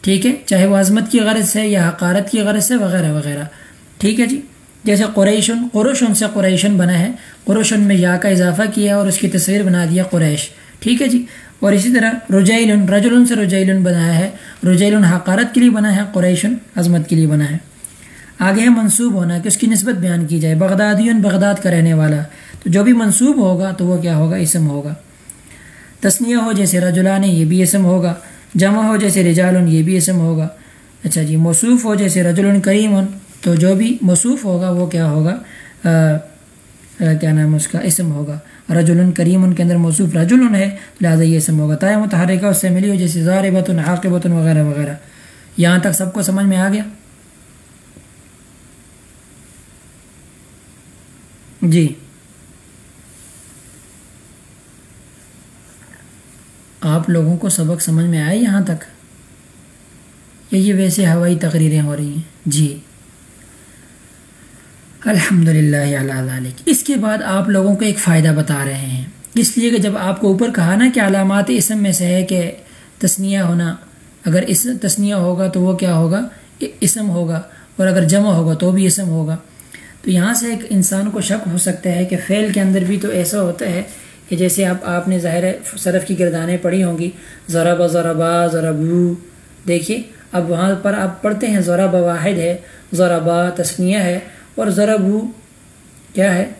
[SPEAKER 1] ٹھیک ہے؟ چاہے وہ عظمت کی غرض سے یا حقارت کی غرض سے وغیرہ وغیرہ۔ ٹھیک ہے جی؟ جیسے قریشن قروشن سے قریشن بنا ہے۔ قروشن میں یا کا اضافہ کیا اور اس کی تصویر بنا دیا قریش۔ ٹھیک ہے جی؟ اور اسی طرح رجیل رجل سے رجیل بنایا ہے رجیل حقارت کے لیے بنا ہے، قریشن عظمت کے لیے بنا ہے۔ آگے ہے منصوب ہونا کہ اس کی نسبت بیان کی جائے بغدادی بغداد کا رہنے والا۔ تو جو بھی منصوب ہوگا تو وہ کیا ہوگا؟ اسم ہوگا۔ تسنیہ ہو جیسے رجولان یہ بھی اسم ہوگا۔ جمع ہو جیسے رجال یہ بھی اسم ہوگا۔ اچھا جی موصوف ہو جیسے رجل کریم تو جو بھی موصوف ہوگا وہ کیا ہوگا؟ کیا نام ہے اس کا اسم ہوگا۔ رجل کریم ان کے اندر موصوف رجل ہے، لہٰذا یہ اسم ہوگا۔ تائم متحرکہ اس سے ملی ہو جیسے ضاربۃ عاقبۃ وغیرہ وغیرہ۔ یہاں تک سب کو سمجھ میں آ گیا؟ جی۔ آپ لوگوں کو سبق سمجھ میں آئے یہاں تک؟ یا یہ ویسے ہوائی تقریریں ہو رہی ہیں۔ جی۔ الحمد للہ اس کے بعد آپ لوگوں کو ایک فائدہ بتا رہے ہیں۔ اس لیے کہ جب آپ کو اوپر کہا نا کہ علامات اسم میں سے ہے کہ تسنیہ ہونا، اگر اس تسنیہ ہوگا تو وہ کیا ہوگا؟ اسم ہوگا، اور اگر جمع ہوگا تو بھی اسم ہوگا۔ تو یہاں سے ایک انسان کو شک ہو سکتا ہے کہ فعل کے اندر بھی تو ایسا ہوتا ہے کہ جیسے آپ آپ نے ظاہر صرف کی گردانیں پڑھی ہوں گی ذرا با ذرا با ذرا بو دیکھیے، اب وہاں پر آپ پڑھتے ہیں ذرا واحد ہے ذرا با تسنیہ ہے اور ذرا بو کیا ہے؟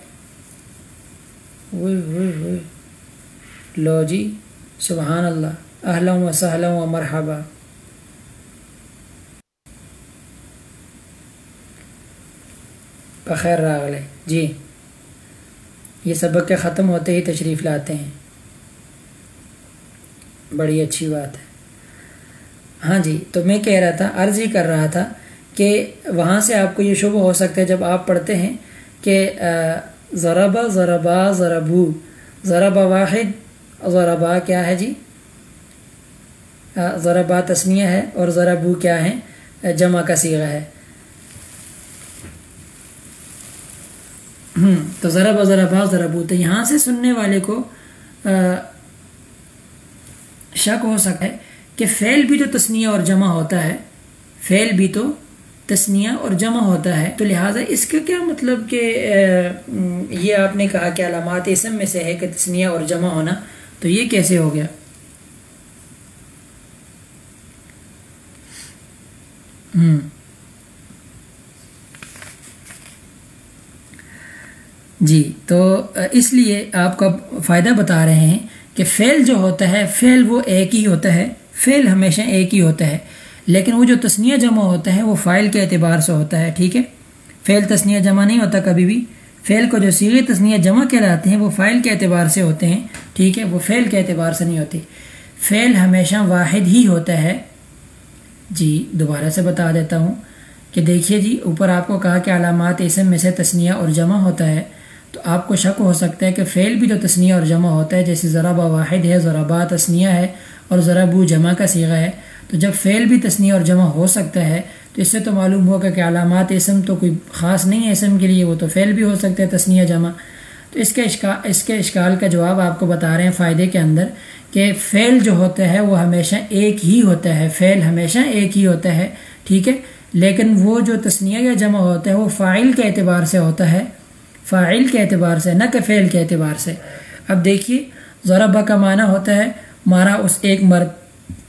[SPEAKER 1] لو جی سبحان اللہ۔ اہلم و سہلم و مرحبا۔ بخیر راغلے جی۔ یہ سبق کے ختم ہوتے ہی تشریف لاتے ہیں۔ بڑی اچھی بات ہے۔ ہاں جی تو میں کہہ رہا تھا، عرض ہی کر رہا تھا کہ وہاں سے آپ کو یہ شبہ ہو سکتا ہے جب آپ پڑھتے ہیں کہ ذربا ذربا ذربو ذربا واحد ذربا کیا ہے جی؟ ذربا تسمیہ ہے اور ذربو کیا ہے جمع کا سیغہ ہے۔ ہوں تو ذرا با ذرا بو تو یہاں سے سننے والے کو شک ہو سکتا ہے کہ فعل بھی تو تسنیہ اور جمع ہوتا ہے۔ فعل بھی تو تسنیہ اور جمع ہوتا ہے۔ تو لہٰذا اس کا کیا مطلب کہ یہ آپ نے کہا کہ علامات اسم میں سے ہے کہ تسنیہ اور جمع ہونا۔ تو یہ کیسے ہو گیا؟ ہوں جی تو اس لیے آپ کا فائدہ بتا رہے ہیں کہ فعل جو ہوتا ہے، فعل وہ ایک ہی ہوتا ہے۔ فعل ہمیشہ ایک ہی ہوتا ہے۔ لیکن وہ جو تسنیہ جمع ہوتا ہے وہ فائل کے اعتبار سے ہوتا ہے، ٹھیک ہے؟ فعل تسنیہ جمع نہیں ہوتا کبھی بھی۔ فعل کو جو سیغے تسنیہ جمع کہلاتے ہیں وہ فائل کے اعتبار سے ہوتے ہیں، ٹھیک ہے؟ وہ فعل کے اعتبار سے نہیں ہوتے۔ فعل ہمیشہ واحد ہی ہوتا ہے۔ جی دوبارہ سے بتا دیتا ہوں کہ دیکھیے جی اوپر آپ کو کہا کہ علامات اسم میں سے تسنیہ اور جمع ہوتا ہے، تو آپ کو شک ہو سکتا ہے کہ فعل بھی تو تسنیہ اور جمع ہوتا ہے، جیسے ذرا با واحد ہے، ذرا با تسنیہ ہے اور ذرا بو جمع کا سیغہ ہے تو جب فعل بھی تسنیہ اور جمع ہو سکتا ہے، تو اس سے تو معلوم ہوگا کہ علامات اسم تو کوئی خاص نہیں ہے اسم کے لیے، وہ تو فعل بھی ہو سکتا ہے تسنیہ جمع۔ تو اس کے اشکال اس کے اشکال کا جواب آپ کو بتا رہے ہیں فائدے کے اندر کہ فعل جو ہوتا ہے وہ ہمیشہ ایک ہی ہوتا ہے۔ فعل ہمیشہ ایک ہی ہوتا ہے، ٹھیک ہے؟ لیکن وہ جو تسنیہ یا جمع ہوتا ہے وہ فائل کے اعتبار سے ہوتا ہے۔ فائل کے اعتبار سے، نہ کہ فعل کے اعتبار سے۔ اب دیکھیے، ذرا کا معنی ہوتا ہے، مارا اس ایک مرد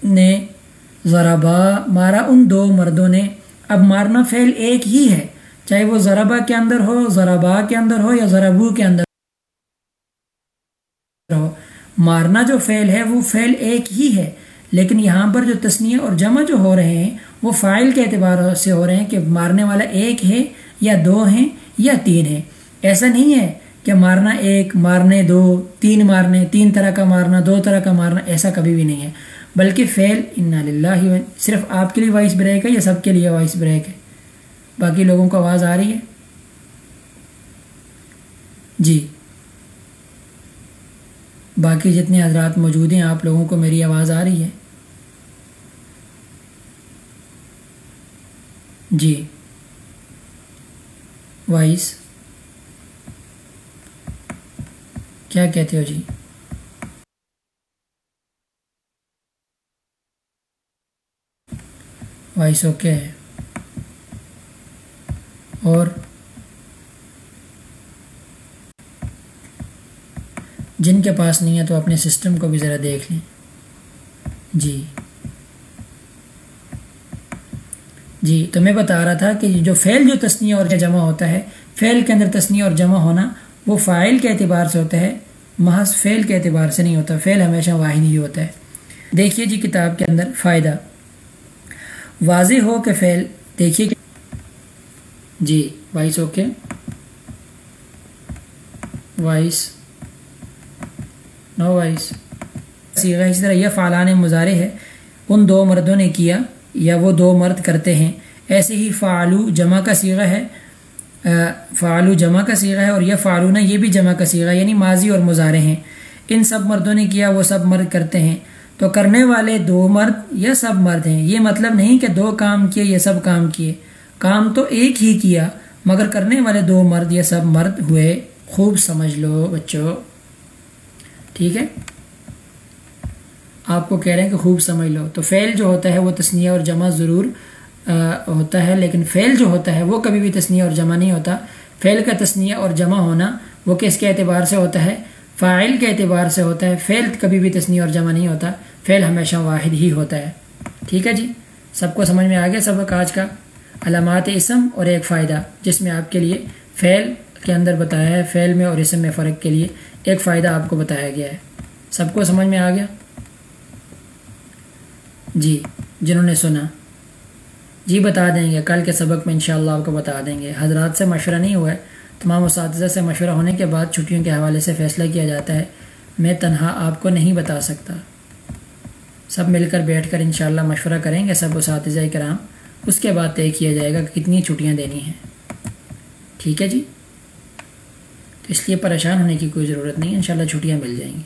[SPEAKER 1] نے ذرابا مارا ان دو مردوں نے۔ اب مارنا فعل ایک ہی ہے، چاہے وہ ذرابا کے اندر ہو ذرابا کے اندر ہو یا ذرابو کے اندر ہو۔ مارنا جو فعل ہے، وہ فعل ایک ہی ہے۔ لیکن یہاں پر جو تسنیہ اور جمع جو ہو رہے ہیں، وہ فائل کے اعتبار سے ہو رہے ہیں کہ مارنے والا ایک ہے یا دو ہیں یا تین ہیں۔ ایسا نہیں ہے کہ مارنا ایک، مارنے دو، تین مارنے، تین طرح کا مارنا، دو طرح کا مارنا، ایسا کبھی بھی نہیں ہے۔ بلکہ فیل ان للہ صرف آپ کے لیے وائس بریک ہے یا سب کے لیے وائس بریک ہے؟ باقی لوگوں کو آواز آ رہی ہے؟ جی۔ باقی جتنے حضرات موجود ہیں، آپ لوگوں کو میری آواز آ رہی ہے؟ جی۔ وائس۔ کیا کہتے ہو جی؟ وائس اوکے ہے اور جن کے پاس نہیں ہے تو اپنے سسٹم کو بھی ذرا دیکھ لیں۔ جی۔ جی تو میں بتا رہا تھا کہ جو فیل جو تسنیہ اور جمع ہوتا ہے فیل کے اندر تسنیہ اور جمع ہونا، وہ فائل کے اعتبار سے ہوتا ہے، محض فعل کے اعتبار سے نہیں ہوتا، فعل ہمیشہ واحد ہی ہوتا ہے۔ دیکھیے جی کتاب کے اندر فائدہ۔ واضح ہو کہ فعل دیکھیے جی voice okay. Voice. No voice. سیغہ اس طرح یہ فعلان مظاہرے ہے۔ ان دو مردوں نے کیا یا وہ دو مرد کرتے ہیں۔ ایسے ہی فعلو جمع کا سیغہ ہے۔ فعلو جمع کا سیغہ ہے اور یہ فعلونا یہ بھی جمع کا سیغہ یعنی ماضی اور مظاہرے ہیں۔ ان سب مردوں نے کیا، وہ سب مرد کرتے ہیں۔ تو کرنے والے دو مرد یا سب مرد ہیں۔ یہ مطلب نہیں کہ دو کام کیے یا سب کام کیے۔ کام تو ایک ہی کیا، مگر کرنے والے دو مرد یا سب مرد ہوئے۔ خوب سمجھ لو بچوں۔ ٹھیک ہے؟ آپ کو کہہ رہے ہیں کہ خوب سمجھ لو۔ تو فعل جو ہوتا ہے وہ تسنیہ اور جمع ضرور ہوتا ہے، لیکن فعل جو ہوتا ہے وہ کبھی بھی تسنیہ اور جمع نہیں ہوتا۔ فعل کا تسنیہ اور جمع ہونا وہ کس کے اعتبار سے ہوتا ہے؟ فائل کے اعتبار سے ہوتا ہے، فعل کبھی بھی تسنیہ اور جمع نہیں ہوتا، فعل ہمیشہ واحد ہی ہوتا ہے۔ ٹھیک ہے جی؟ سب کو سمجھ میں آ گیا سبق آج کا؟ علامات اسم اور ایک فائدہ، جس میں آپ کے لیے فعل کے اندر بتایا ہے، فعل میں اور اسم میں فرق کے لیے ایک فائدہ آپ کو بتایا گیا ہے۔ سب کو سمجھ میں آ گیا؟ جی جنہوں نے سنا۔ جی بتا دیں گے، کل کے سبق میں انشاءاللہ آپ کو بتا دیں گے۔ حضرات سے مشورہ نہیں ہوا ہے تمام اساتذہ سے مشورہ ہونے کے بعد چھٹیوں کے حوالے سے فیصلہ کیا جاتا ہے۔ میں تنہا آپ کو نہیں بتا سکتا۔ سب مل کر بیٹھ کر انشاءاللہ مشورہ کریں گے سب اساتذہ کرام۔ اس کے بعد طے کیا جائے گا کہ کتنی چھٹیاں دینی ہیں۔ ٹھیک ہے جی؟ تو اس لیے پریشان ہونے کی کوئی ضرورت نہیں، انشاءاللہ چھٹیاں مل جائیں گی۔